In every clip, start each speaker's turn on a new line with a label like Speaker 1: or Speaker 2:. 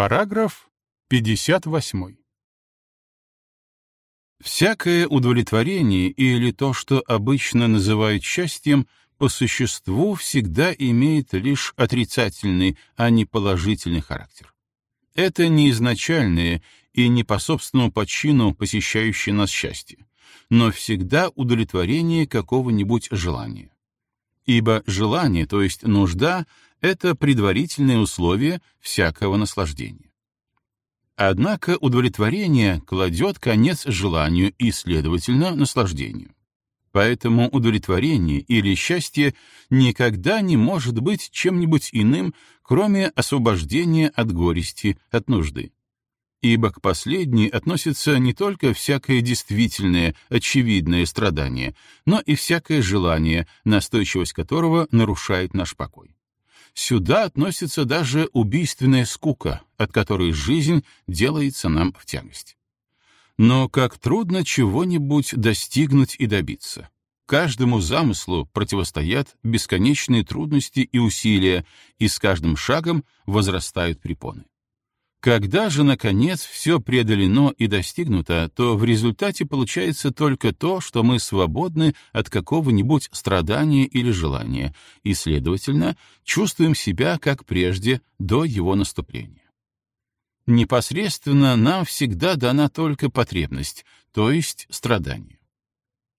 Speaker 1: Параграф 58. Всякое удовлетворение или то, что обычно называют счастьем, по существу всегда имеет лишь отрицательный, а не положительный характер. Это не изначальное и не по собственному почину посещающее нас счастье, но всегда удовлетворение какого-нибудь желания. Ибо желание, то есть нужда, — это предварительное условие всякого наслаждения. Однако удовлетворение кладет конец желанию и, следовательно, наслаждению. Поэтому удовлетворение или счастье никогда не может быть чем-нибудь иным, кроме освобождения от горести, от нужды. Ибо к последней относится не только всякое действительное, очевидное страдание, но и всякое желание, настойчивость которого нарушает наш покой. Сюда относится даже убийственная скука, от которой жизнь делается нам в тягость. Но как трудно чего-нибудь достигнуть и добиться. Каждому замыслу противостоят бесконечные трудности и усилия, и с каждым шагом возрастают препоны. Когда же, наконец, все преодолено и достигнуто, то в результате получается только то, что мы свободны от какого-нибудь страдания или желания, и, следовательно, чувствуем себя как прежде, до его наступления непосредственно нам всегда дана только потребность, то есть страдание.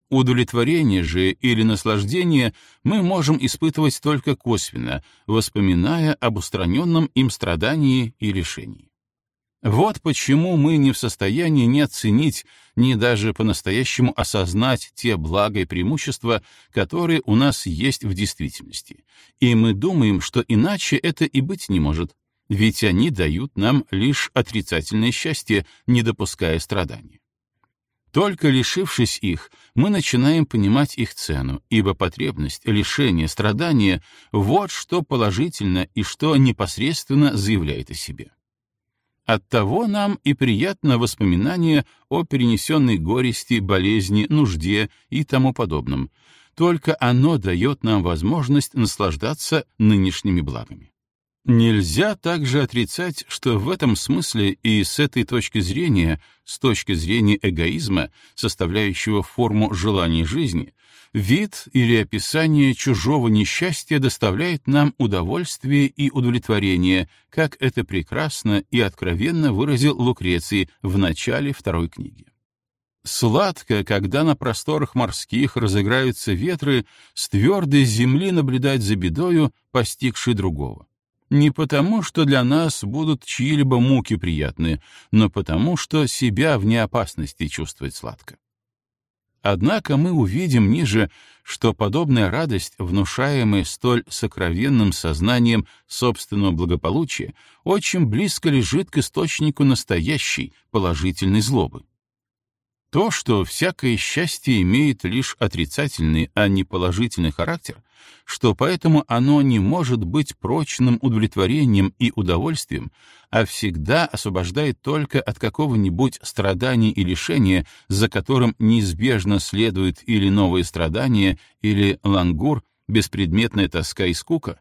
Speaker 1: Удовлетворение же или наслаждение мы можем испытывать только косвенно, воспоминая об устраненном им страдании и лишении. Вот почему мы не в состоянии ни оценить, ни даже по-настоящему осознать те блага и преимущества, которые у нас есть в действительности, и мы думаем, что иначе это и быть не может, ведь они дают нам лишь отрицательное счастье, не допуская страданий. Только лишившись их, мы начинаем понимать их цену, ибо потребность, лишение, страдания — вот что положительно и что непосредственно заявляет о себе. Оттого нам и приятно воспоминание о перенесенной горести, болезни, нужде и тому подобном. Только оно дает нам возможность наслаждаться нынешними благами. Нельзя также отрицать, что в этом смысле и с этой точки зрения, с точки зрения эгоизма, составляющего форму желаний жизни, вид или описание чужого несчастья доставляет нам удовольствие и удовлетворение, как это прекрасно и откровенно выразил Лукреций в начале второй книги. Сладко, когда на просторах морских разыграются ветры, с твердой земли наблюдать за бедою, постигшей другого не потому, что для нас будут чьи-либо муки приятны, но потому, что себя вне опасности чувствовать сладко. Однако мы увидим ниже, что подобная радость, внушаемая столь сокровенным сознанием собственного благополучия, очень близко лежит к источнику настоящей положительной злобы. То, что всякое счастье имеет лишь отрицательный, а не положительный характер, что поэтому оно не может быть прочным удовлетворением и удовольствием, а всегда освобождает только от какого-нибудь страдания и лишения, за которым неизбежно следует или новые страдания, или лангур, беспредметная тоска и скука,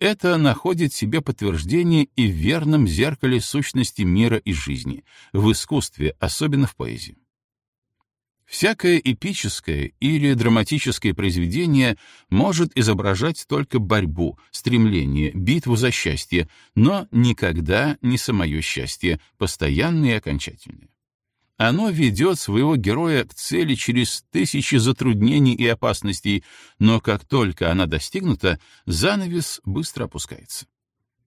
Speaker 1: это находит себе подтверждение и в верном зеркале сущности мира и жизни, в искусстве, особенно в поэзии. Всякое эпическое или драматическое произведение может изображать только борьбу, стремление, битву за счастье, но никогда не самое счастье, постоянное и окончательное. Оно ведет своего героя к цели через тысячи затруднений и опасностей, но как только она достигнута, занавес быстро опускается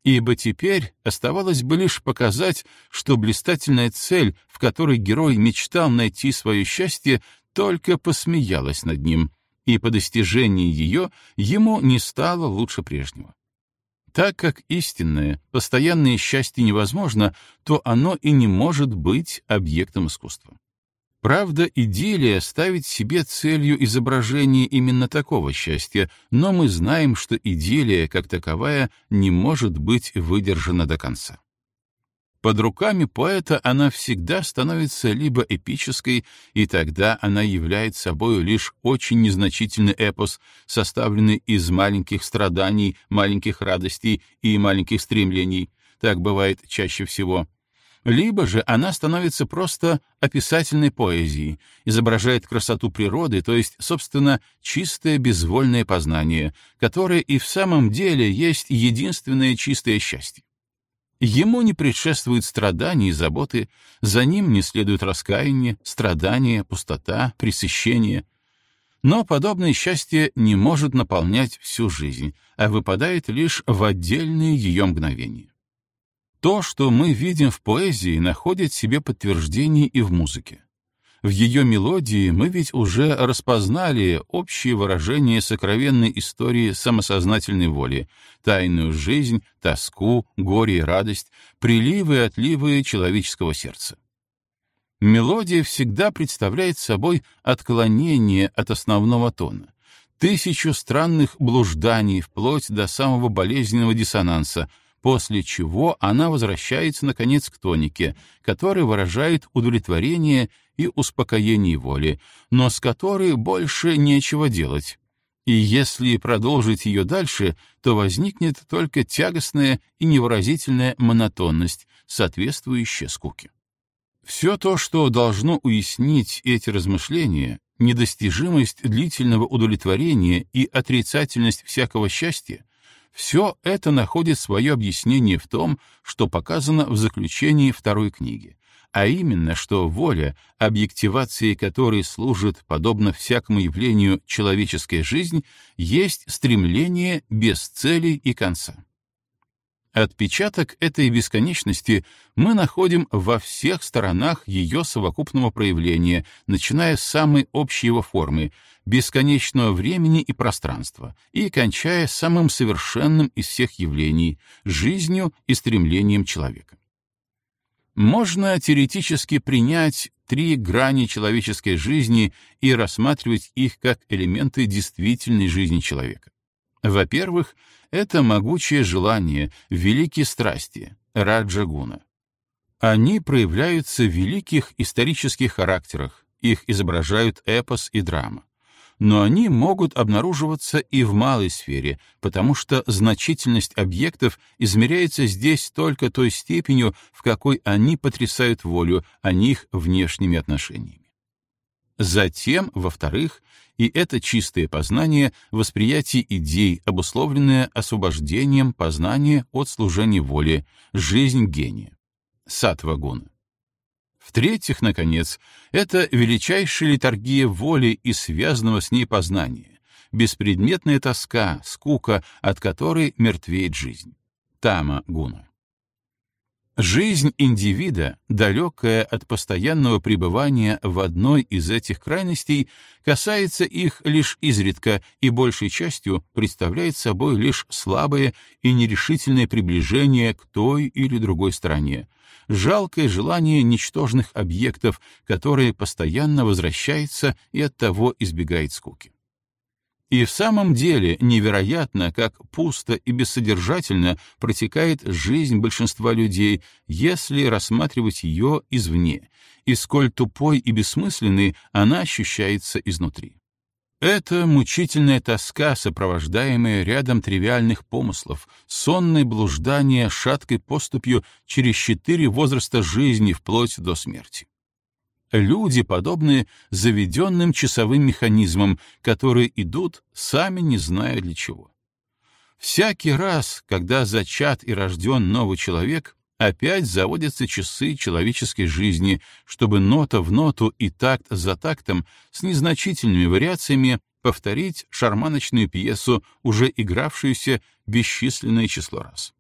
Speaker 1: ибо теперь оставалось бы лишь показать, что блистательная цель, в которой герой мечтал найти свое счастье, только посмеялась над ним, и по достижении ее ему не стало лучше прежнего. Так как истинное, постоянное счастье невозможно, то оно и не может быть объектом искусства. Правда, идиллия ставит себе целью изображение именно такого счастья, но мы знаем, что идиллия, как таковая, не может быть выдержана до конца. Под руками поэта она всегда становится либо эпической, и тогда она является собой лишь очень незначительный эпос, составленный из маленьких страданий, маленьких радостей и маленьких стремлений, так бывает чаще всего, либо же она становится просто описательной поэзией, изображает красоту природы, то есть, собственно, чистое безвольное познание, которое и в самом деле есть единственное чистое счастье. Ему не предшествуют страдания и заботы, за ним не следует раскаяние, страдания, пустота, пресыщение. Но подобное счастье не может наполнять всю жизнь, а выпадает лишь в отдельные ее мгновения. То, что мы видим в поэзии, находит себе подтверждение и в музыке. В ее мелодии мы ведь уже распознали общее выражение сокровенной истории самосознательной воли, тайную жизнь, тоску, горе и радость, приливы и отливы человеческого сердца. Мелодия всегда представляет собой отклонение от основного тона, тысячу странных блужданий вплоть до самого болезненного диссонанса — после чего она возвращается, наконец, к тонике, который выражает удовлетворение и успокоение воли, но с которой больше нечего делать. И если продолжить ее дальше, то возникнет только тягостная и невыразительная монотонность, соответствующая скуке. Все то, что должно уяснить эти размышления, недостижимость длительного удовлетворения и отрицательность всякого счастья, все это находит свое объяснение в том, что показано в заключении второй книги, а именно, что воля, объективации которой служит, подобно всякому явлению, человеческая жизнь, есть стремление без цели и конца. Отпечаток этой бесконечности мы находим во всех сторонах ее совокупного проявления, начиная с самой общей его формы, бесконечного времени и пространства, и кончая самым совершенным из всех явлений — жизнью и стремлением человека. Можно теоретически принять три грани человеческой жизни и рассматривать их как элементы действительной жизни человека. Во-первых, это могучее желание, великие страсти, раджагуна. Они проявляются в великих исторических характерах, их изображают эпос и драма. Но они могут обнаруживаться и в малой сфере, потому что значительность объектов измеряется здесь только той степенью, в какой они потрясают волю, а не их внешними отношениями. Затем, во-вторых, и это чистое познание, восприятие идей, обусловленное освобождением познания от служения воли, жизнь гения, сатвагуна. В-третьих, наконец, это величайшая литургия воли и связанного с ней познания, беспредметная тоска, скука, от которой мертвеет жизнь. Тама гуна. Жизнь индивида, далекая от постоянного пребывания в одной из этих крайностей, касается их лишь изредка и большей частью представляет собой лишь слабое и нерешительное приближение к той или другой стороне, жалкое желание ничтожных объектов, которое постоянно возвращается и оттого избегает скуки. И в самом деле невероятно, как пусто и бессодержательно протекает жизнь большинства людей, если рассматривать ее извне, и сколь тупой и бессмысленной она ощущается изнутри. Это мучительная тоска, сопровождаемая рядом тривиальных помыслов, сонное блуждание шаткой поступью через четыре возраста жизни вплоть до смерти. Люди подобны заведенным часовым механизмам, которые идут, сами не зная для чего. Всякий раз, когда зачат и рожден новый человек, опять заводятся часы человеческой жизни, чтобы нота в ноту и такт за тактом с незначительными вариациями повторить шарманочную пьесу, уже игравшуюся бесчисленное число раз.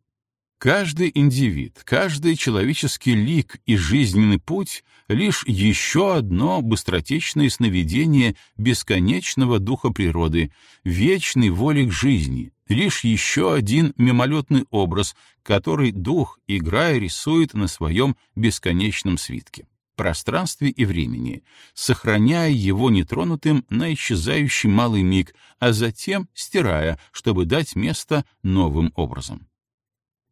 Speaker 1: Каждый индивид, каждый человеческий лик и жизненный путь — лишь еще одно быстротечное сновидение бесконечного духа природы, вечной воли к жизни, лишь еще один мимолетный образ, который дух, играя, рисует на своем бесконечном свитке, пространстве и времени, сохраняя его нетронутым на исчезающий малый миг, а затем стирая, чтобы дать место новым образом.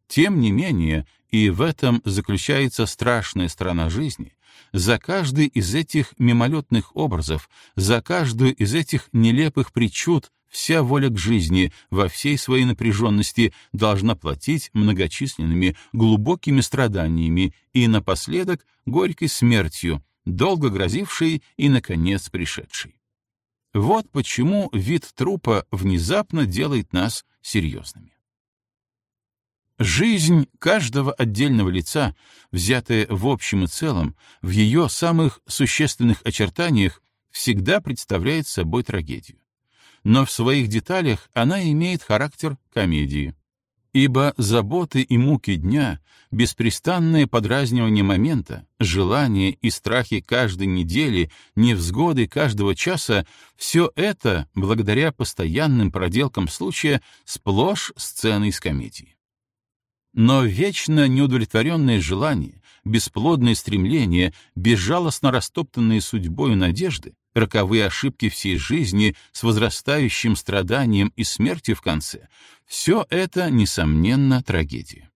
Speaker 1: Тем не менее, и в этом заключается страшная сторона жизни, за каждый из этих мимолетных образов, за каждую из этих нелепых причуд вся воля к жизни во всей своей напряженности должна платить многочисленными глубокими страданиями и напоследок горькой смертью, долго грозившей и, наконец, пришедшей. Вот почему вид трупа внезапно делает нас серьезными. Жизнь каждого отдельного лица, взятая в общем и целом, в ее самых существенных очертаниях, всегда представляет собой трагедию. Но в своих деталях она имеет характер комедии. Ибо заботы и муки дня, беспрестанное подразнивание момента, желания и страхи каждой недели, невзгоды каждого часа — все это, благодаря постоянным проделкам случая, сплошь сцены из комедии. Но вечно неудовлетворенные желания, бесплодные стремления, безжалостно растоптанные судьбою надежды, роковые ошибки всей жизни с возрастающим страданием и смертью в конце — все это, несомненно, трагедия.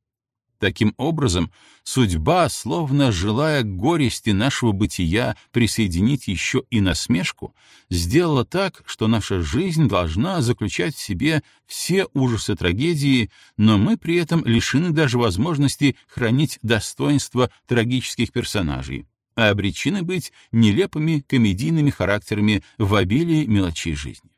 Speaker 1: Таким образом, судьба, словно желая горести нашего бытия присоединить еще и насмешку, сделала так, что наша жизнь должна заключать в себе все ужасы трагедии, но мы при этом лишены даже возможности хранить достоинство трагических персонажей, а обречены быть нелепыми комедийными характерами в обилии мелочей жизни.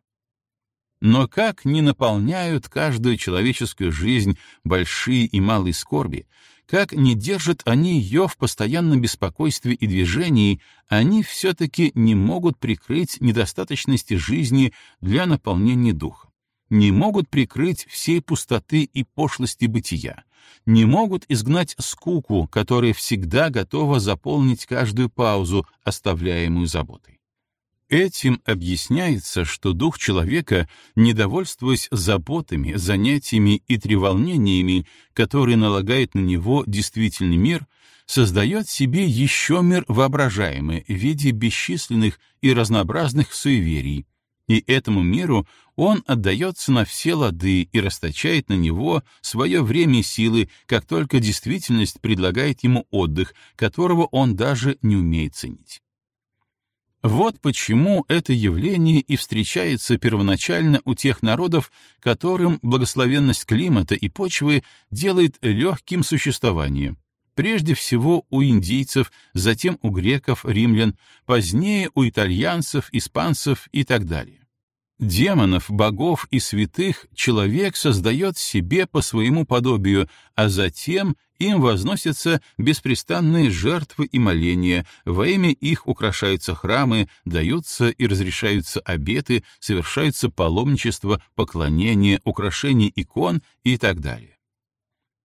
Speaker 1: Но как не наполняют каждую человеческую жизнь большие и малые скорби, как не держат они ее в постоянном беспокойстве и движении, они все-таки не могут прикрыть недостаточности жизни для наполнения духа, не могут прикрыть всей пустоты и пошлости бытия, не могут изгнать скуку, которая всегда готова заполнить каждую паузу, оставляемую заботой. Этим объясняется, что дух человека, недовольствуясь заботами, занятиями и треволнениями, которые налагает на него действительный мир, создает себе еще мир воображаемый в виде бесчисленных и разнообразных суеверий, и этому миру он отдается на все лады и расточает на него свое время и силы, как только действительность предлагает ему отдых, которого он даже не умеет ценить. Вот почему это явление и встречается первоначально у тех народов, которым благословенность климата и почвы делает легким существование. Прежде всего у индийцев, затем у греков, римлян, позднее у итальянцев, испанцев и так далее. Демонов, богов и святых человек создает себе по своему подобию, а затем им возносятся беспрестанные жертвы и моления, во имя их украшаются храмы, даются и разрешаются обеты, совершаются паломничество, поклонение, украшение икон и так далее.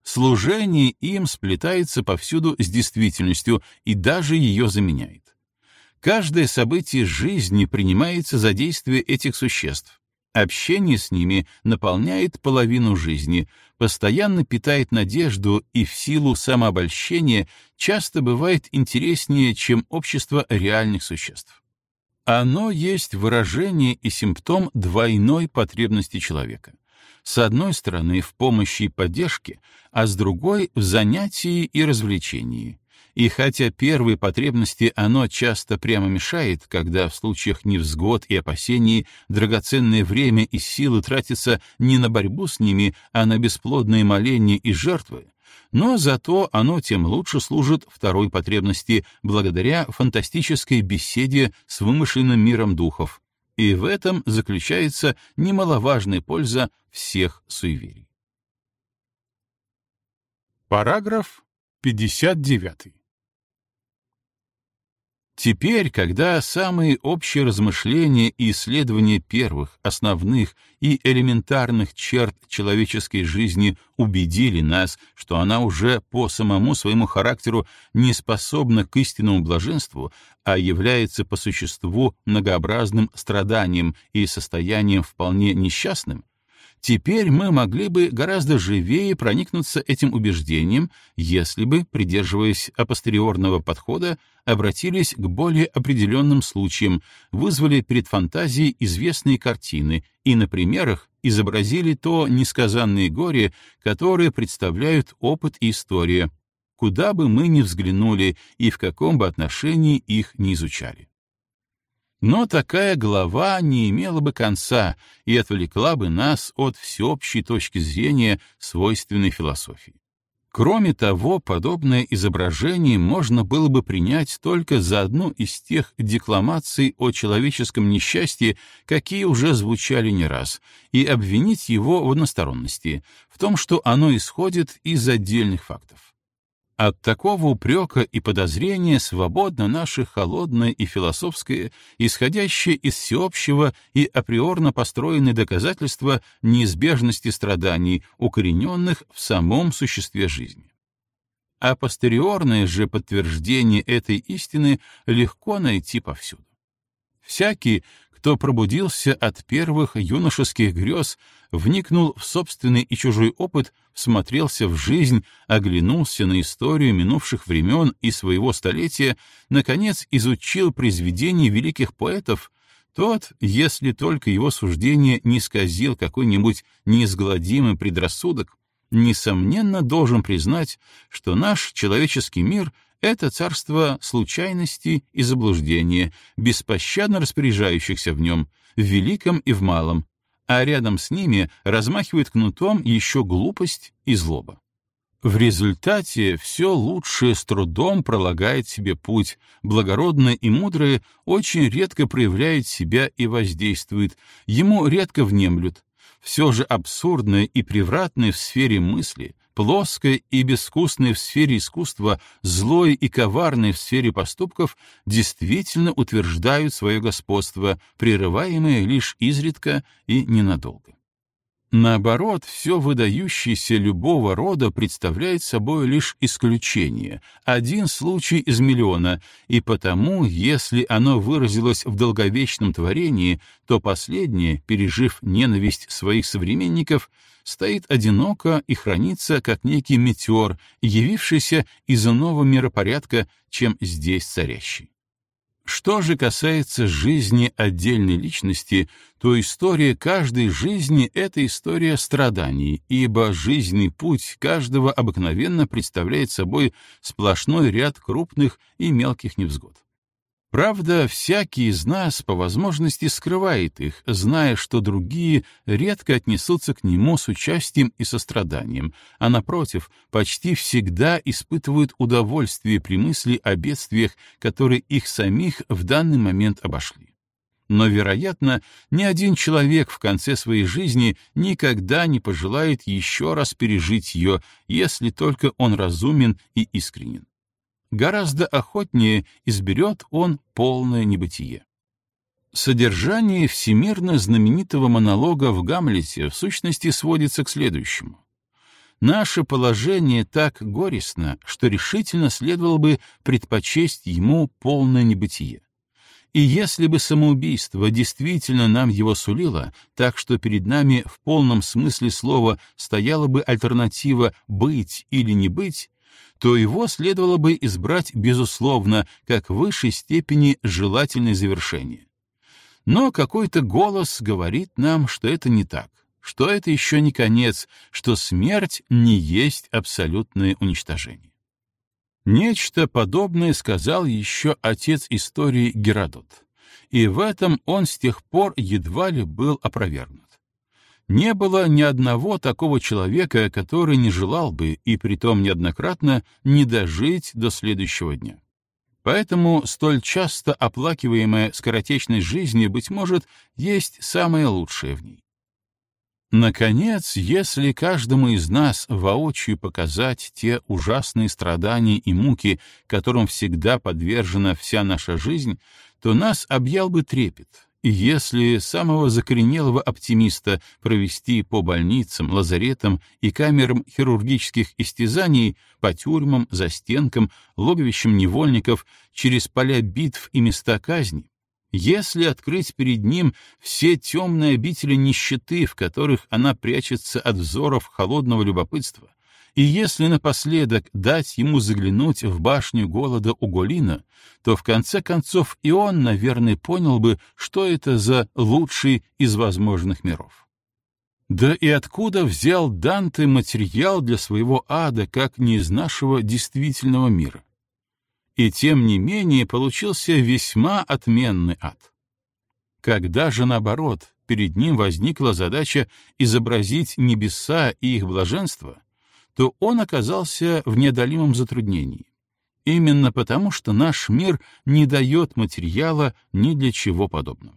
Speaker 1: Служение им сплетается повсюду с действительностью и даже ее заменяет. Каждое событие жизни принимается за действие этих существ. Общение с ними наполняет половину жизни, постоянно питает надежду и в силу самообольщения часто бывает интереснее, чем общество реальных существ. Оно есть выражение и симптом двойной потребности человека. С одной стороны, в помощи и поддержке, а с другой — в занятии и развлечении, и хотя первые потребности оно часто прямо мешает, когда в случаях невзгод и опасений драгоценное время и силы тратятся не на борьбу с ними, а на бесплодные моления и жертвы, но зато оно тем лучше служит второй потребности благодаря фантастической беседе с вымышленным миром духов, и в этом заключается немаловажная польза всех суеверий. Параграф 59. Теперь, когда самые общие размышления и исследования первых, основных и элементарных черт человеческой жизни убедили нас, что она уже по самому своему характеру не способна к истинному блаженству, а является по существу многообразным страданием и состоянием вполне несчастным, Теперь мы могли бы гораздо живее проникнуться этим убеждением, если бы, придерживаясь апостериорного подхода, обратились к более определенным случаям, вызвали перед фантазией известные картины и на примерах изобразили то несказанное горе, которое представляют опыт и история, куда бы мы ни взглянули и в каком бы отношении их ни изучали. Но такая глава не имела бы конца и отвлекла бы нас от всеобщей точки зрения свойственной философии. Кроме того, подобное изображение можно было бы принять только за одну из тех декламаций о человеческом несчастье, какие уже звучали не раз, и обвинить его в односторонности, в том, что оно исходит из отдельных фактов. От такого упрека и подозрения свободно наше холодное и философское, исходящее из всеобщего и априорно построенное доказательство неизбежности страданий, укорененных в самом существе жизни. А постериорное же подтверждение этой истины легко найти повсюду. Всякий, кто пробудился от первых юношеских грез, вникнул в собственный и чужой опыт, смотрелся в жизнь, оглянулся на историю минувших времен и своего столетия, наконец изучил произведения великих поэтов, тот, если только его суждение не сказил какой-нибудь неизгладимый предрассудок, несомненно должен признать, что наш человеческий мир — это царство случайности и заблуждения, беспощадно распоряжающихся в нем, в великом и в малом, а рядом с ними размахивает кнутом еще глупость и злоба. В результате все лучшее с трудом пролагает себе путь, благородное и мудрое очень редко проявляет себя и воздействует, ему редко внемлют. Все же абсурдное и превратное в сфере мысли, плоское и безвкусное в сфере искусства, злое и коварное в сфере поступков действительно утверждают свое господство, прерываемое лишь изредка и ненадолго. Наоборот, все выдающееся любого рода представляет собой лишь исключение, один случай из миллиона, и потому, если оно выразилось в долговечном творении, то последнее, пережив ненависть своих современников, стоит одиноко и хранится как некий метеор, явившийся из иного миропорядка, чем здесь царящий. Что же касается жизни отдельной личности, то история каждой жизни — это история страданий, ибо жизненный путь каждого обыкновенно представляет собой сплошной ряд крупных и мелких невзгод. Правда, всякий из нас по возможности скрывает их, зная, что другие редко отнесутся к нему с участием и состраданием, а, напротив, почти всегда испытывают удовольствие при мысли о бедствиях, которые их самих в данный момент обошли. Но, вероятно, ни один человек в конце своей жизни никогда не пожелает еще раз пережить ее, если только он разумен и искренен гораздо охотнее изберет он полное небытие. Содержание всемирно знаменитого монолога в Гамлете в сущности сводится к следующему. Наше положение так горестно, что решительно следовало бы предпочесть ему полное небытие. И если бы самоубийство действительно нам его сулило, так что перед нами в полном смысле слова стояла бы альтернатива «быть» или «не быть», то его следовало бы избрать, безусловно, как высшей степени желательное завершение. Но какой-то голос говорит нам, что это не так, что это еще не конец, что смерть не есть абсолютное уничтожение. Нечто подобное сказал еще отец истории Геродот, и в этом он с тех пор едва ли был опровергнут. Не было ни одного такого человека, который не желал бы, и притом неоднократно, не дожить до следующего дня. Поэтому столь часто оплакиваемая скоротечность жизни, быть может, есть самое лучшее в ней. Наконец, если каждому из нас воочию показать те ужасные страдания и муки, которым всегда подвержена вся наша жизнь, то нас объял бы трепет, если самого закоренелого оптимиста провести по больницам, лазаретам и камерам хирургических истязаний, по тюрьмам, застенкам, логовищам невольников, через поля битв и места казни, если открыть перед ним все темные обители нищеты, в которых она прячется от взоров холодного любопытства, и если напоследок дать ему заглянуть в башню голода Уголина, то в конце концов и он, наверное, понял бы, что это за лучший из возможных миров. Да и откуда взял Данте материал для своего ада, как не из нашего действительного мира? И тем не менее получился весьма отменный ад. Когда же, наоборот, перед ним возникла задача изобразить небеса и их блаженство, то он оказался в неодолимом затруднении. Именно потому, что наш мир не дает материала ни для чего подобного.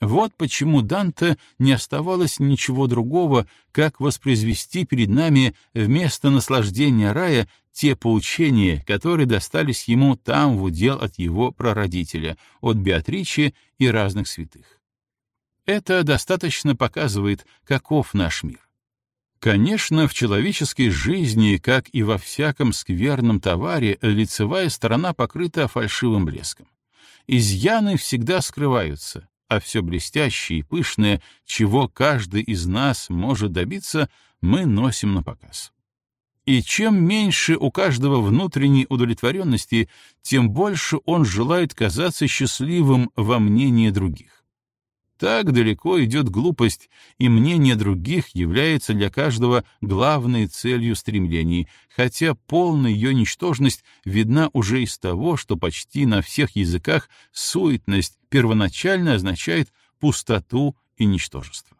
Speaker 1: Вот почему Данте не оставалось ничего другого, как воспроизвести перед нами вместо наслаждения рая те поучения, которые достались ему там в удел от его прародителя, от Беатричи и разных святых. Это достаточно показывает, каков наш мир. Конечно, в человеческой жизни, как и во всяком скверном товаре, лицевая сторона покрыта фальшивым блеском. Изъяны всегда скрываются, а все блестящее и пышное, чего каждый из нас может добиться, мы носим на показ. И чем меньше у каждого внутренней удовлетворенности, тем больше он желает казаться счастливым во мнении других. Так далеко идет глупость, и мнение других является для каждого главной целью стремлений, хотя полная ее ничтожность видна уже из того, что почти на всех языках суетность первоначально означает пустоту и ничтожество.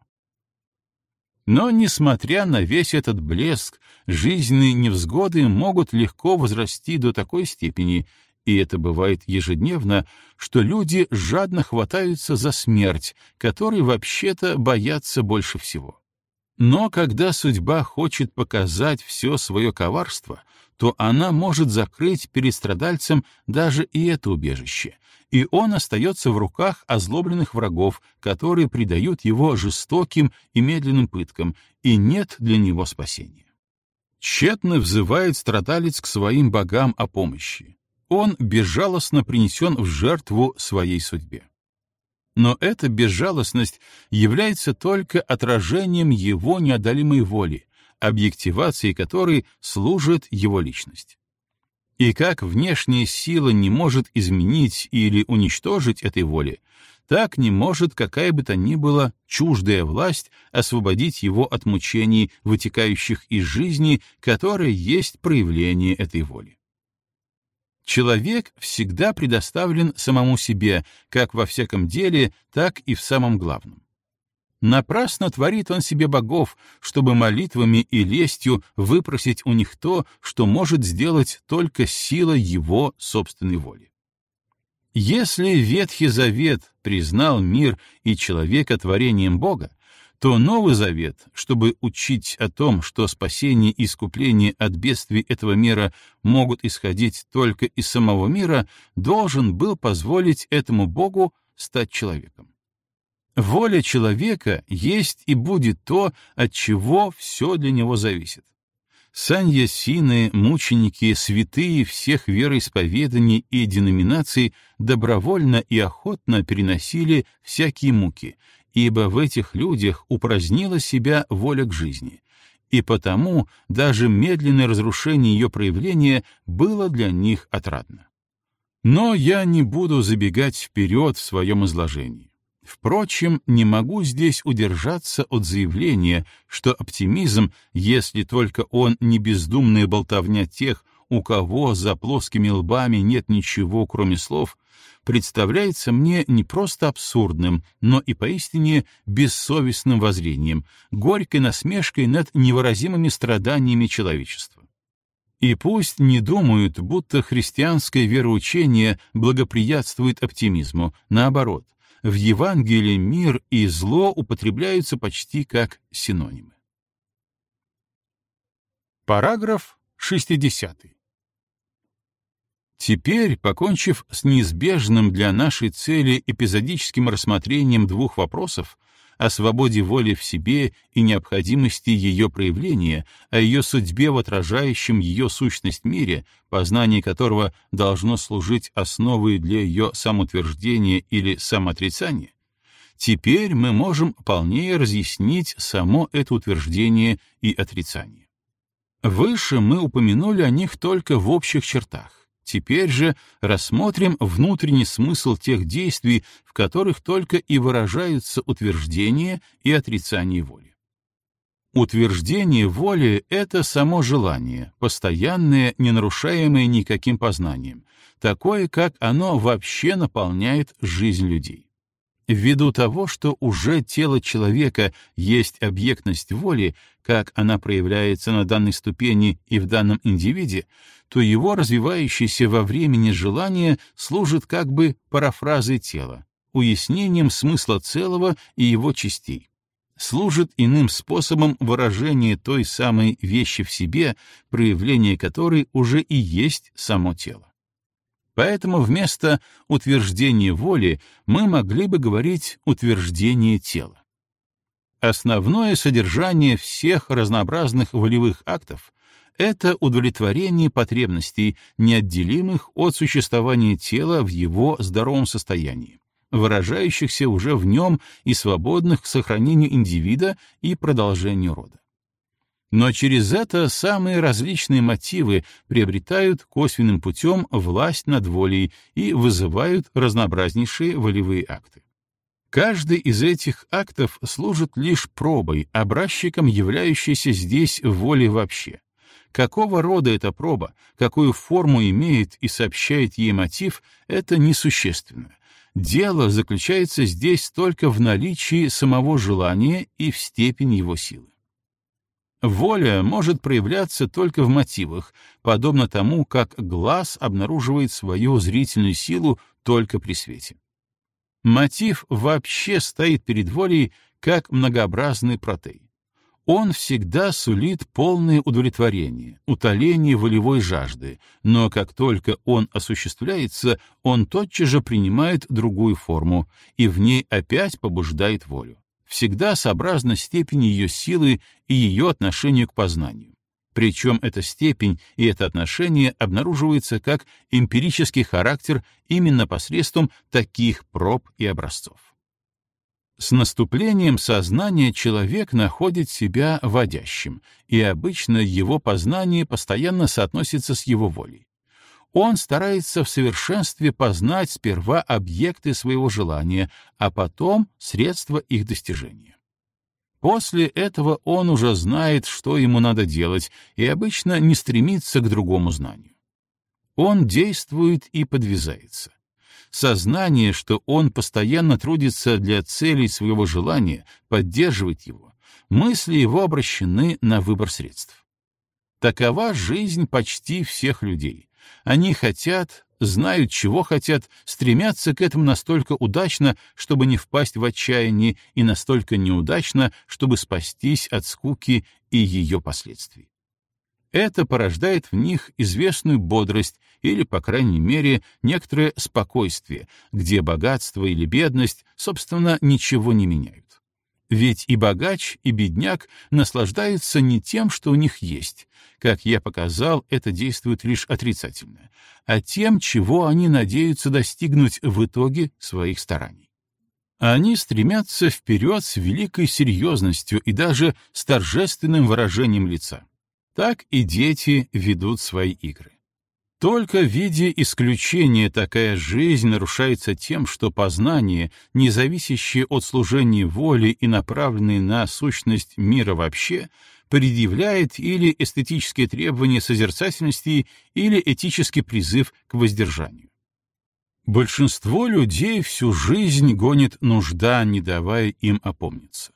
Speaker 1: Но, несмотря на весь этот блеск, жизненные невзгоды могут легко возрасти до такой степени, и это бывает ежедневно, что люди жадно хватаются за смерть, которой вообще-то боятся больше всего. Но когда судьба хочет показать все свое коварство, то она может закрыть перед страдальцем даже и это убежище, и он остается в руках озлобленных врагов, которые предают его жестоким и медленным пыткам, и нет для него спасения. Тщетно взывает страдалец к своим богам о помощи он безжалостно принесен в жертву своей судьбе. Но эта безжалостность является только отражением его неодолимой воли, объективацией которой служит его личность. И как внешняя сила не может изменить или уничтожить этой воли, так не может какая бы то ни была чуждая власть освободить его от мучений, вытекающих из жизни, которая есть проявление этой воли. Человек всегда предоставлен самому себе, как во всяком деле, так и в самом главном. Напрасно творит он себе богов, чтобы молитвами и лестью выпросить у них то, что может сделать только сила его собственной воли. Если Ветхий Завет признал мир и человека творением Бога, то Новый Завет, чтобы учить о том, что спасение и искупление от бедствий этого мира могут исходить только из самого мира, должен был позволить этому Богу стать человеком. Воля человека есть и будет то, от чего все для него зависит. Саньясины, мученики, святые всех вероисповеданий и деноминаций добровольно и охотно переносили всякие муки, ибо в этих людях упразднила себя воля к жизни, и потому даже медленное разрушение ее проявления было для них отрадно. Но я не буду забегать вперед в своем изложении. Впрочем, не могу здесь удержаться от заявления, что оптимизм, если только он не бездумная болтовня тех, у кого за плоскими лбами нет ничего, кроме слов, представляется мне не просто абсурдным, но и поистине бессовестным воззрением, горькой насмешкой над невыразимыми страданиями человечества. И пусть не думают, будто христианское вероучение благоприятствует оптимизму, наоборот, в Евангелии мир и зло употребляются почти как синонимы. Параграф 60. Теперь, покончив с неизбежным для нашей цели эпизодическим рассмотрением двух вопросов о свободе воли в себе и необходимости ее проявления, о ее судьбе в отражающем ее сущность мире, познание которого должно служить основой для ее самоутверждения или самоотрицания, теперь мы можем полнее разъяснить само это утверждение и отрицание. Выше мы упомянули о них только в общих чертах. Теперь же рассмотрим внутренний смысл тех действий, в которых только и выражаются утверждение и отрицание воли. Утверждение воли — это само желание, постоянное, не нарушаемое никаким познанием, такое, как оно вообще наполняет жизнь людей. Ввиду того, что уже тело человека есть объектность воли, как она проявляется на данной ступени и в данном индивиде, то его развивающееся во времени желание служит как бы парафразой тела, уяснением смысла целого и его частей служит иным способом выражения той самой вещи в себе, проявление которой уже и есть само тело. Поэтому вместо утверждения воли мы могли бы говорить утверждение тела. Основное содержание всех разнообразных волевых актов — это удовлетворение потребностей, неотделимых от существования тела в его здоровом состоянии выражающихся уже в нем и свободных к сохранению индивида и продолжению рода. Но через это самые различные мотивы приобретают косвенным путем власть над волей и вызывают разнообразнейшие волевые акты. Каждый из этих актов служит лишь пробой, образчиком являющейся здесь воли вообще. Какого рода эта проба, какую форму имеет и сообщает ей мотив, это несущественно. Дело заключается здесь только в наличии самого желания и в степени его силы. Воля может проявляться только в мотивах, подобно тому, как глаз обнаруживает свою зрительную силу только при свете. Мотив вообще стоит перед волей как многообразный протей он всегда сулит полное удовлетворение, утоление волевой жажды, но как только он осуществляется, он тотчас же принимает другую форму и в ней опять побуждает волю, всегда сообразно степени ее силы и ее отношению к познанию. Причем эта степень и это отношение обнаруживаются как эмпирический характер именно посредством таких проб и образцов. С наступлением сознания человек находит себя водящим, и обычно его познание постоянно соотносится с его волей. Он старается в совершенстве познать сперва объекты своего желания, а потом средства их достижения. После этого он уже знает, что ему надо делать, и обычно не стремится к другому знанию. Он действует и подвязается сознание, что он постоянно трудится для целей своего желания, поддерживает его, мысли его обращены на выбор средств. Такова жизнь почти всех людей. Они хотят, знают, чего хотят, стремятся к этому настолько удачно, чтобы не впасть в отчаяние, и настолько неудачно, чтобы спастись от скуки и ее последствий. Это порождает в них известную бодрость или, по крайней мере, некоторое спокойствие, где богатство или бедность, собственно, ничего не меняют. Ведь и богач, и бедняк наслаждаются не тем, что у них есть, как я показал, это действует лишь отрицательно, а тем, чего они надеются достигнуть в итоге своих стараний. Они стремятся вперед с великой серьезностью и даже с торжественным выражением лица так и дети ведут свои игры. Только в виде исключения такая жизнь нарушается тем, что познание, не зависящее от служения воли и направленное на сущность мира вообще, предъявляет или эстетические требования созерцательности, или этический призыв к воздержанию. Большинство людей всю жизнь гонит нужда, не давая им опомниться.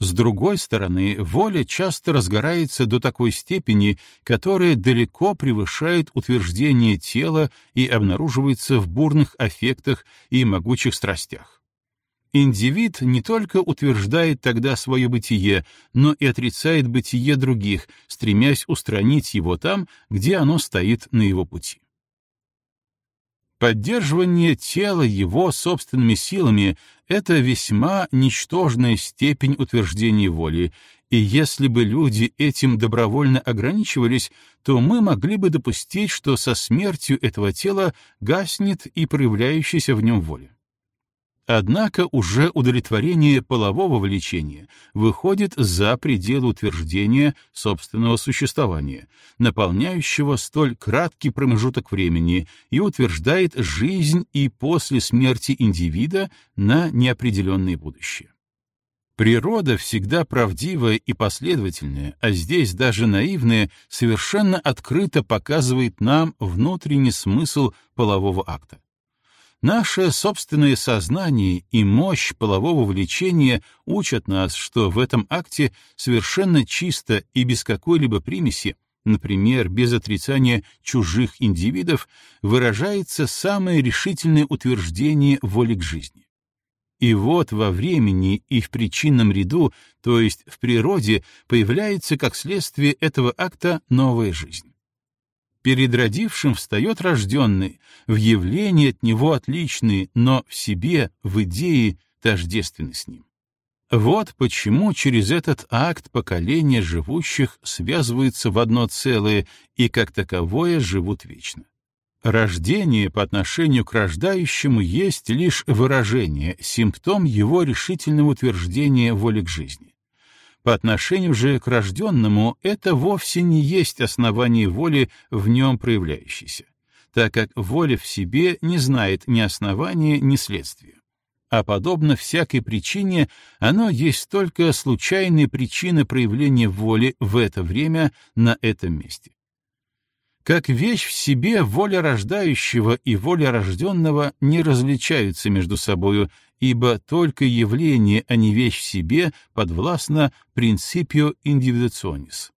Speaker 1: С другой стороны, воля часто разгорается до такой степени, которая далеко превышает утверждение тела и обнаруживается в бурных аффектах и могучих страстях. Индивид не только утверждает тогда свое бытие, но и отрицает бытие других, стремясь устранить его там, где оно стоит на его пути. Поддерживание тела его собственными силами — это весьма ничтожная степень утверждения воли, и если бы люди этим добровольно ограничивались, то мы могли бы допустить, что со смертью этого тела гаснет и проявляющаяся в нем воля. Однако уже удовлетворение полового влечения выходит за пределы утверждения собственного существования, наполняющего столь краткий промежуток времени и утверждает жизнь и после смерти индивида на неопределенное будущее. Природа всегда правдивая и последовательная, а здесь даже наивная, совершенно открыто показывает нам внутренний смысл полового акта. Наше собственное сознание и мощь полового влечения учат нас, что в этом акте совершенно чисто и без какой-либо примеси, например, без отрицания чужих индивидов, выражается самое решительное утверждение воли к жизни. И вот во времени и в причинном ряду, то есть в природе, появляется как следствие этого акта новая жизнь. Перед родившим встает рожденный, в явлении от него отличный, но в себе, в идее, тождественный с ним. Вот почему через этот акт поколения живущих связываются в одно целое и как таковое живут вечно. Рождение по отношению к рождающему есть лишь выражение, симптом его решительного утверждения воли к жизни. По отношению же к рожденному это вовсе не есть основание воли в нем проявляющейся, так как воля в себе не знает ни основания, ни следствия. А подобно всякой причине, оно есть только случайная причина проявления воли в это время на этом месте. Как вещь в себе воля рождающего и воля рожденного не различаются между собою, ибо только явление, а не вещь в себе, подвластно принципию индивидуационис.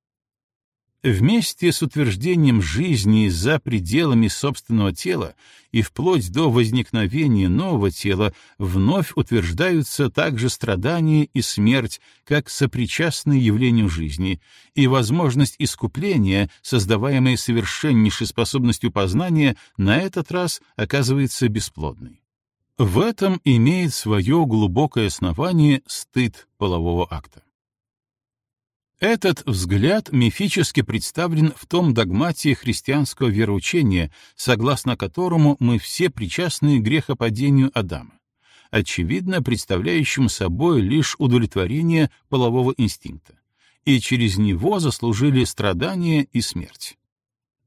Speaker 1: Вместе с утверждением жизни за пределами собственного тела и вплоть до возникновения нового тела вновь утверждаются также страдания и смерть как сопричастные явлению жизни, и возможность искупления, создаваемая совершеннейшей способностью познания, на этот раз оказывается бесплодной. В этом имеет свое глубокое основание стыд полового акта. Этот взгляд мифически представлен в том догмате христианского вероучения, согласно которому мы все причастны к грехопадению Адама, очевидно представляющему собой лишь удовлетворение полового инстинкта, и через него заслужили страдания и смерть.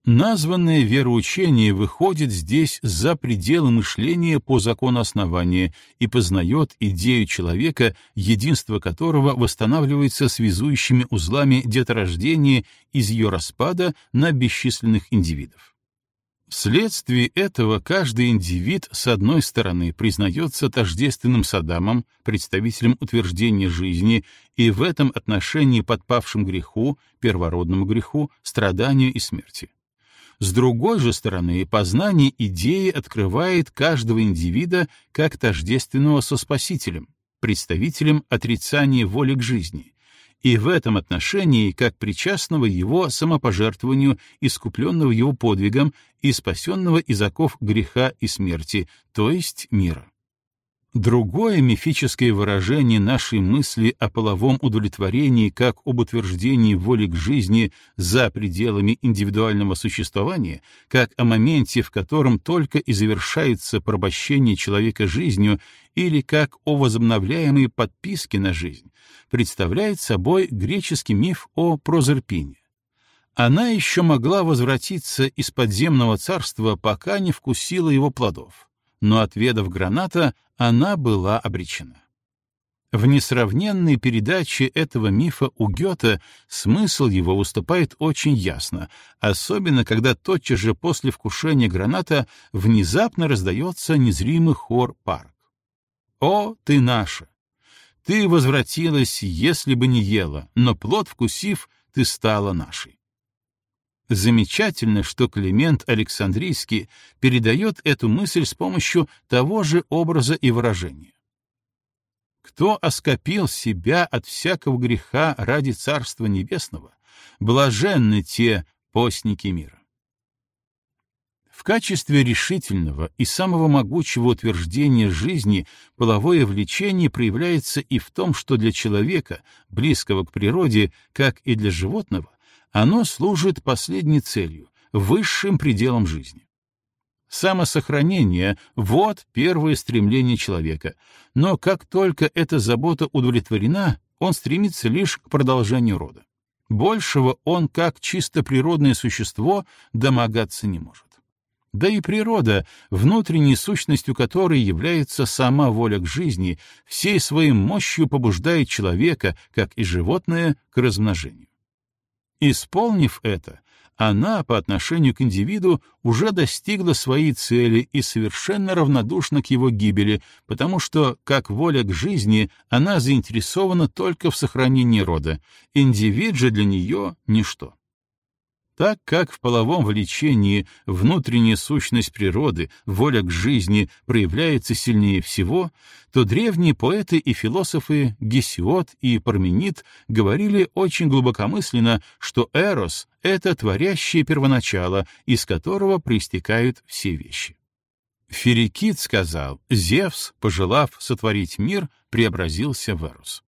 Speaker 1: Названное вероучение выходит здесь за пределы мышления по закону основания и познает идею человека, единство которого восстанавливается связующими узлами деторождения из ее распада на бесчисленных индивидов. Вследствие этого каждый индивид, с одной стороны, признается тождественным с Адамом, представителем утверждения жизни, и в этом отношении подпавшим греху, первородному греху, страданию и смерти. С другой же стороны, познание идеи открывает каждого индивида как тождественного со Спасителем, представителем отрицания воли к жизни, и в этом отношении как причастного его самопожертвованию, искупленного его подвигом и спасенного из оков греха и смерти, то есть мира. Другое мифическое выражение нашей мысли о половом удовлетворении как об утверждении воли к жизни за пределами индивидуального существования, как о моменте, в котором только и завершается порабощение человека жизнью, или как о возобновляемой подписке на жизнь, представляет собой греческий миф о Прозерпине. Она еще могла возвратиться из подземного царства, пока не вкусила его плодов но, отведав граната, она была обречена. В несравненной передаче этого мифа у Гёте смысл его выступает очень ясно, особенно когда тотчас же после вкушения граната внезапно раздается незримый хор парк. «О, ты наша! Ты возвратилась, если бы не ела, но плод вкусив, ты стала нашей». Замечательно, что Климент Александрийский передает эту мысль с помощью того же образа и выражения. Кто оскопил себя от всякого греха ради Царства Небесного, блаженны те постники мира. В качестве решительного и самого могучего утверждения жизни половое влечение проявляется и в том, что для человека, близкого к природе, как и для животного, оно служит последней целью, высшим пределом жизни. Самосохранение — вот первое стремление человека, но как только эта забота удовлетворена, он стремится лишь к продолжению рода. Большего он, как чисто природное существо, домогаться не может. Да и природа, внутренней сущностью которой является сама воля к жизни, всей своей мощью побуждает человека, как и животное, к размножению. Исполнив это, она по отношению к индивиду уже достигла своей цели и совершенно равнодушна к его гибели, потому что, как воля к жизни, она заинтересована только в сохранении рода, индивид же для нее — ничто. Так как в половом влечении внутренняя сущность природы, воля к жизни проявляется сильнее всего, то древние поэты и философы Гесиод и Парменид говорили очень глубокомысленно, что Эрос — это творящее первоначало, из которого проистекают все вещи. Ферикид сказал, Зевс, пожелав сотворить мир, преобразился в Эрос.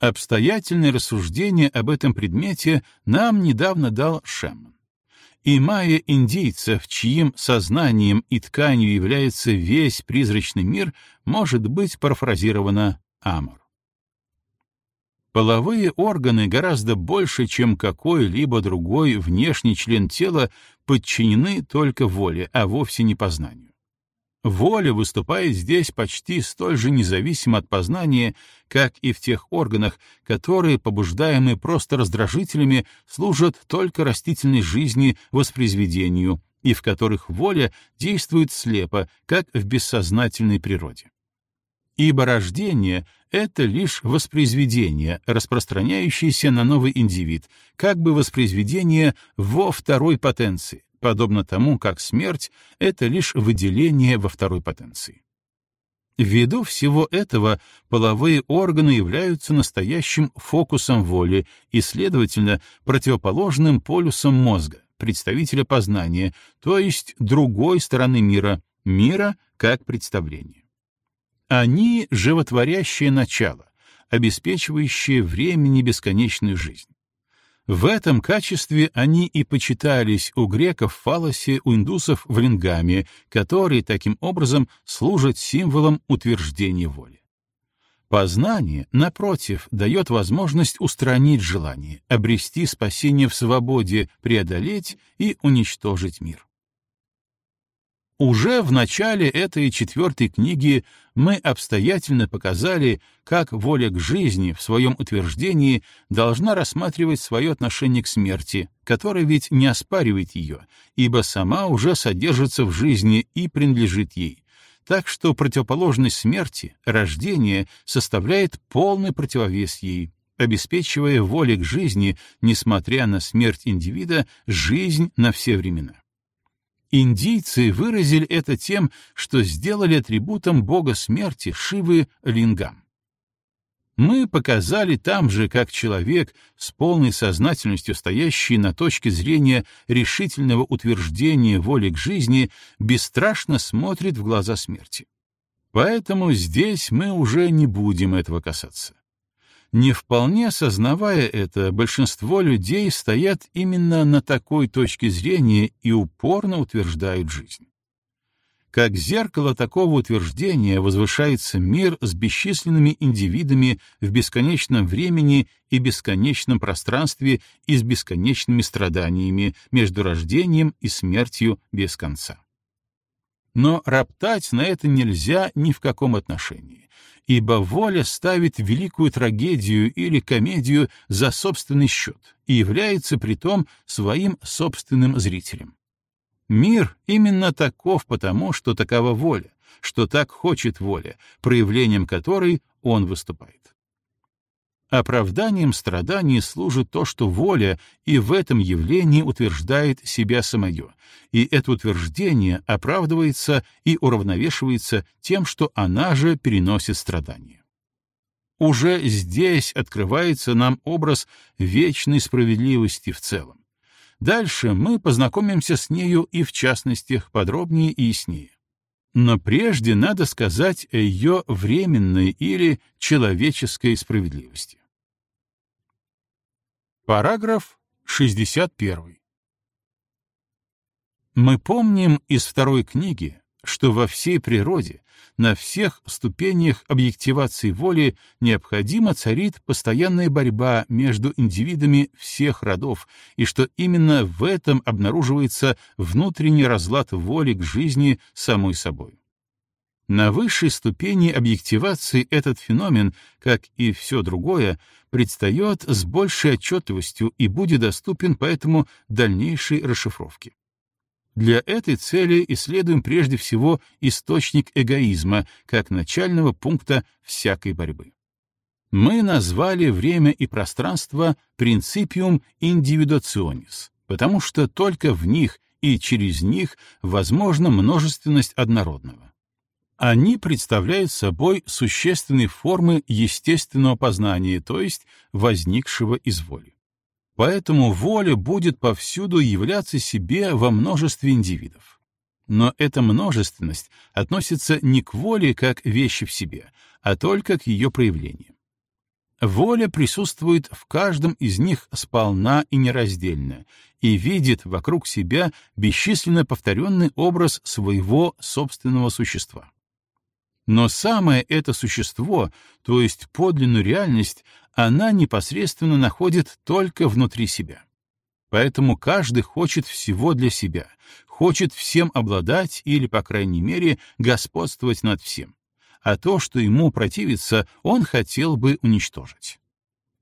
Speaker 1: Обстоятельное рассуждение об этом предмете нам недавно дал Шемман. И майя индейцев, чьим сознанием и тканью является весь призрачный мир, может быть парафразировано Амор. Половые органы гораздо больше, чем какой-либо другой внешний член тела, подчинены только воле, а вовсе не познанию. Воля выступает здесь почти столь же независимо от познания, как и в тех органах, которые, побуждаемые просто раздражителями, служат только растительной жизни, воспроизведению, и в которых воля действует слепо, как в бессознательной природе. Ибо рождение — это лишь воспроизведение, распространяющееся на новый индивид, как бы воспроизведение во второй потенции, подобно тому, как смерть — это лишь выделение во второй потенции. Ввиду всего этого половые органы являются настоящим фокусом воли и, следовательно, противоположным полюсом мозга, представителя познания, то есть другой стороны мира, мира как представления. Они — животворящее начало, обеспечивающее времени бесконечную жизнь. В этом качестве они и почитались у греков в фалосе, у индусов в лингаме, которые таким образом служат символом утверждения воли. Познание, напротив, дает возможность устранить желание, обрести спасение в свободе, преодолеть и уничтожить мир. Уже в начале этой четвертой книги мы обстоятельно показали, как воля к жизни в своем утверждении должна рассматривать свое отношение к смерти, которое ведь не оспаривает ее, ибо сама уже содержится в жизни и принадлежит ей. Так что противоположность смерти, рождение, составляет полный противовес ей, обеспечивая воле к жизни, несмотря на смерть индивида, жизнь на все времена. Индийцы выразили это тем, что сделали атрибутом бога смерти Шивы Лингам. Мы показали там же, как человек, с полной сознательностью стоящий на точке зрения решительного утверждения воли к жизни, бесстрашно смотрит в глаза смерти. Поэтому здесь мы уже не будем этого касаться. Не вполне осознавая это, большинство людей стоят именно на такой точке зрения и упорно утверждают жизнь. Как зеркало такого утверждения возвышается мир с бесчисленными индивидами в бесконечном времени и бесконечном пространстве и с бесконечными страданиями между рождением и смертью без конца. Но роптать на это нельзя ни в каком отношении ибо воля ставит великую трагедию или комедию за собственный счет и является притом своим собственным зрителем. Мир именно таков потому, что такова воля, что так хочет воля, проявлением которой он выступает. Оправданием страданий служит то, что воля и в этом явлении утверждает себя самое, и это утверждение оправдывается и уравновешивается тем, что она же переносит страдания. Уже здесь открывается нам образ вечной справедливости в целом. Дальше мы познакомимся с нею и в частностях подробнее и яснее. Но прежде надо сказать о ее временной или человеческой справедливости. Параграф 61. Мы помним из второй книги, что во всей природе, на всех ступенях объективации воли необходимо царит постоянная борьба между индивидами всех родов, и что именно в этом обнаруживается внутренний разлад воли к жизни самой собой. На высшей ступени объективации этот феномен, как и все другое, предстает с большей отчетливостью и будет доступен поэтому дальнейшей расшифровке. Для этой цели исследуем прежде всего источник эгоизма как начального пункта всякой борьбы. Мы назвали время и пространство принципиум индивидуационис, потому что только в них и через них возможна множественность однородного. Они представляют собой существенные формы естественного познания, то есть возникшего из воли. Поэтому воля будет повсюду являться себе во множестве индивидов. Но эта множественность относится не к воле как вещи в себе, а только к ее проявлениям. Воля присутствует в каждом из них сполна и нераздельно, и видит вокруг себя бесчисленно повторенный образ своего собственного существа. Но самое это существо, то есть подлинную реальность, она непосредственно находит только внутри себя. Поэтому каждый хочет всего для себя, хочет всем обладать или, по крайней мере, господствовать над всем. А то, что ему противится, он хотел бы уничтожить.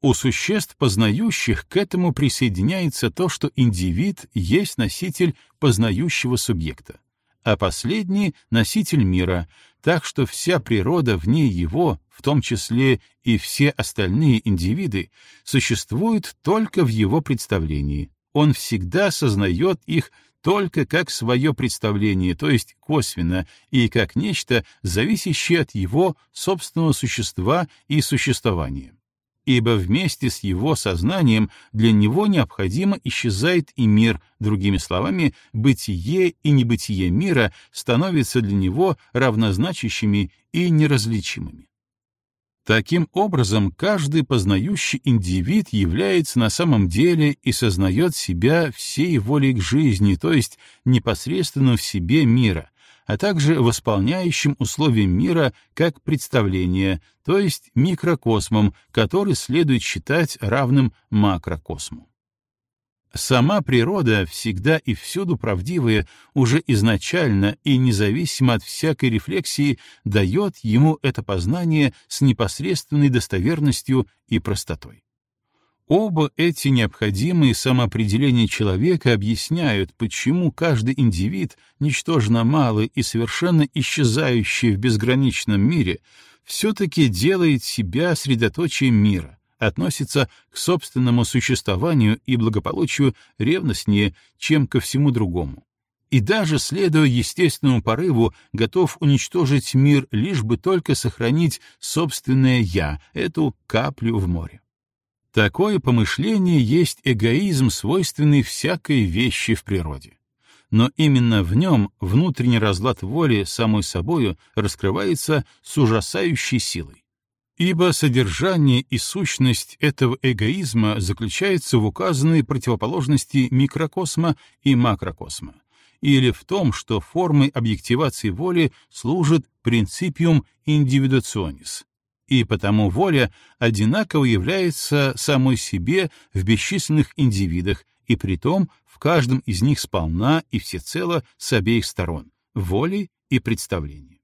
Speaker 1: У существ познающих к этому присоединяется то, что индивид есть носитель познающего субъекта, а последний — носитель мира, так что вся природа вне его, в том числе и все остальные индивиды, существуют только в его представлении. Он всегда сознает их только как свое представление, то есть косвенно, и как нечто, зависящее от его собственного существа и существования ибо вместе с его сознанием для него необходимо исчезает и мир, другими словами, бытие и небытие мира становятся для него равнозначащими и неразличимыми. Таким образом, каждый познающий индивид является на самом деле и сознает себя всей волей к жизни, то есть непосредственно в себе мира, а также восполняющим условия мира как представление, то есть микрокосмом, который следует считать равным макрокосму. Сама природа, всегда и всюду правдивая, уже изначально и независимо от всякой рефлексии, дает ему это познание с непосредственной достоверностью и простотой. Оба эти необходимые самоопределения человека объясняют, почему каждый индивид, ничтожно малый и совершенно исчезающий в безграничном мире, все-таки делает себя средоточием мира, относится к собственному существованию и благополучию ревностнее, чем ко всему другому. И даже, следуя естественному порыву, готов уничтожить мир, лишь бы только сохранить собственное «я», эту каплю в море. Такое помышление есть эгоизм, свойственный всякой вещи в природе. Но именно в нем внутренний разлад воли самой собою раскрывается с ужасающей силой. Ибо содержание и сущность этого эгоизма заключается в указанной противоположности микрокосма и макрокосма, или в том, что формой объективации воли служит принципиум индивидуационис, и потому воля одинаково является самой себе в бесчисленных индивидах, и притом в каждом из них сполна и всецело с обеих сторон — волей и представлением.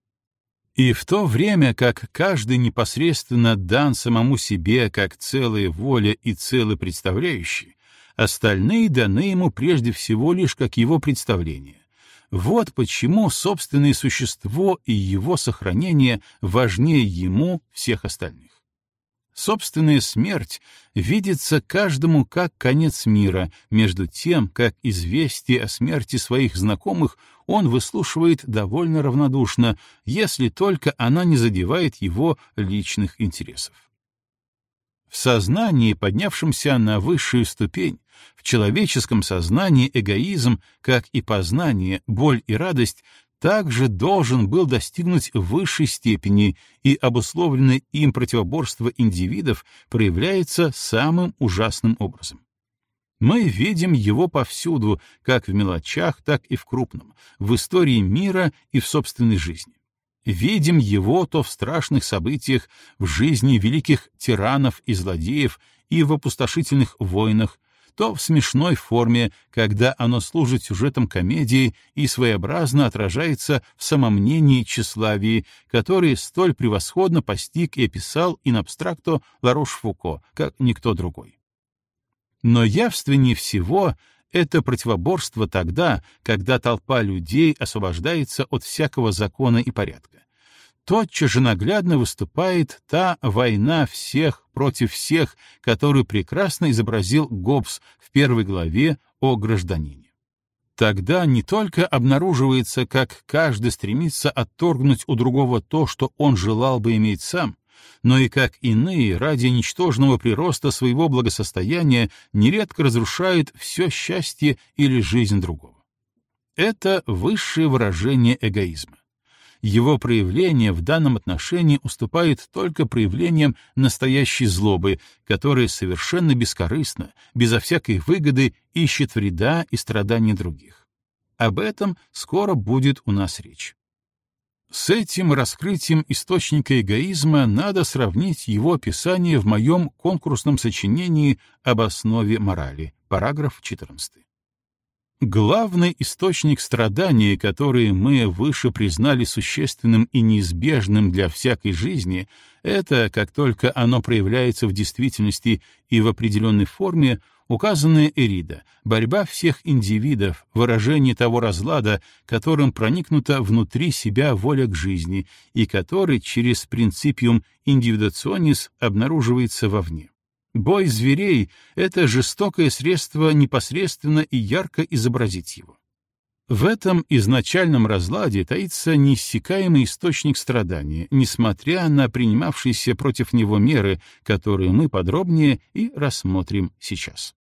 Speaker 1: И в то время как каждый непосредственно дан самому себе как целая воля и целый представляющий, остальные даны ему прежде всего лишь как его представление, вот почему собственное существо и его сохранение важнее ему всех остальных. Собственная смерть видится каждому как конец мира, между тем, как известие о смерти своих знакомых он выслушивает довольно равнодушно, если только она не задевает его личных интересов. В сознании, поднявшемся на высшую ступень, в человеческом сознании эгоизм, как и познание, боль и радость, также должен был достигнуть высшей степени, и обусловленное им противоборство индивидов проявляется самым ужасным образом. Мы видим его повсюду, как в мелочах, так и в крупном, в истории мира и в собственной жизни. Видим его то в страшных событиях в жизни великих тиранов и злодеев и в опустошительных войнах, то в смешной форме, когда оно служит сюжетом комедии и своеобразно отражается в самомнении тщеславии, который столь превосходно постиг и описал in абстракто Ларош-Фуко, как никто другой. Но явственнее всего это противоборство тогда, когда толпа людей освобождается от всякого закона и порядка тотчас же наглядно выступает та война всех против всех, которую прекрасно изобразил Гоббс в первой главе о гражданине. Тогда не только обнаруживается, как каждый стремится отторгнуть у другого то, что он желал бы иметь сам, но и как иные ради ничтожного прироста своего благосостояния нередко разрушают все счастье или жизнь другого. Это высшее выражение эгоизма его проявление в данном отношении уступает только проявлениям настоящей злобы, которая совершенно бескорыстно, безо всякой выгоды ищет вреда и страданий других. Об этом скоро будет у нас речь. С этим раскрытием источника эгоизма надо сравнить его описание в моем конкурсном сочинении об основе морали, параграф 14. Главный источник страдания, который мы выше признали существенным и неизбежным для всякой жизни, это, как только оно проявляется в действительности и в определенной форме, указанная Эрида, борьба всех индивидов, выражение того разлада, которым проникнута внутри себя воля к жизни и который через принципиум индивидуационис обнаруживается вовне. Бой зверей — это жестокое средство непосредственно и ярко изобразить его. В этом изначальном разладе таится неиссякаемый источник страдания, несмотря на принимавшиеся против него меры, которые мы подробнее и рассмотрим сейчас.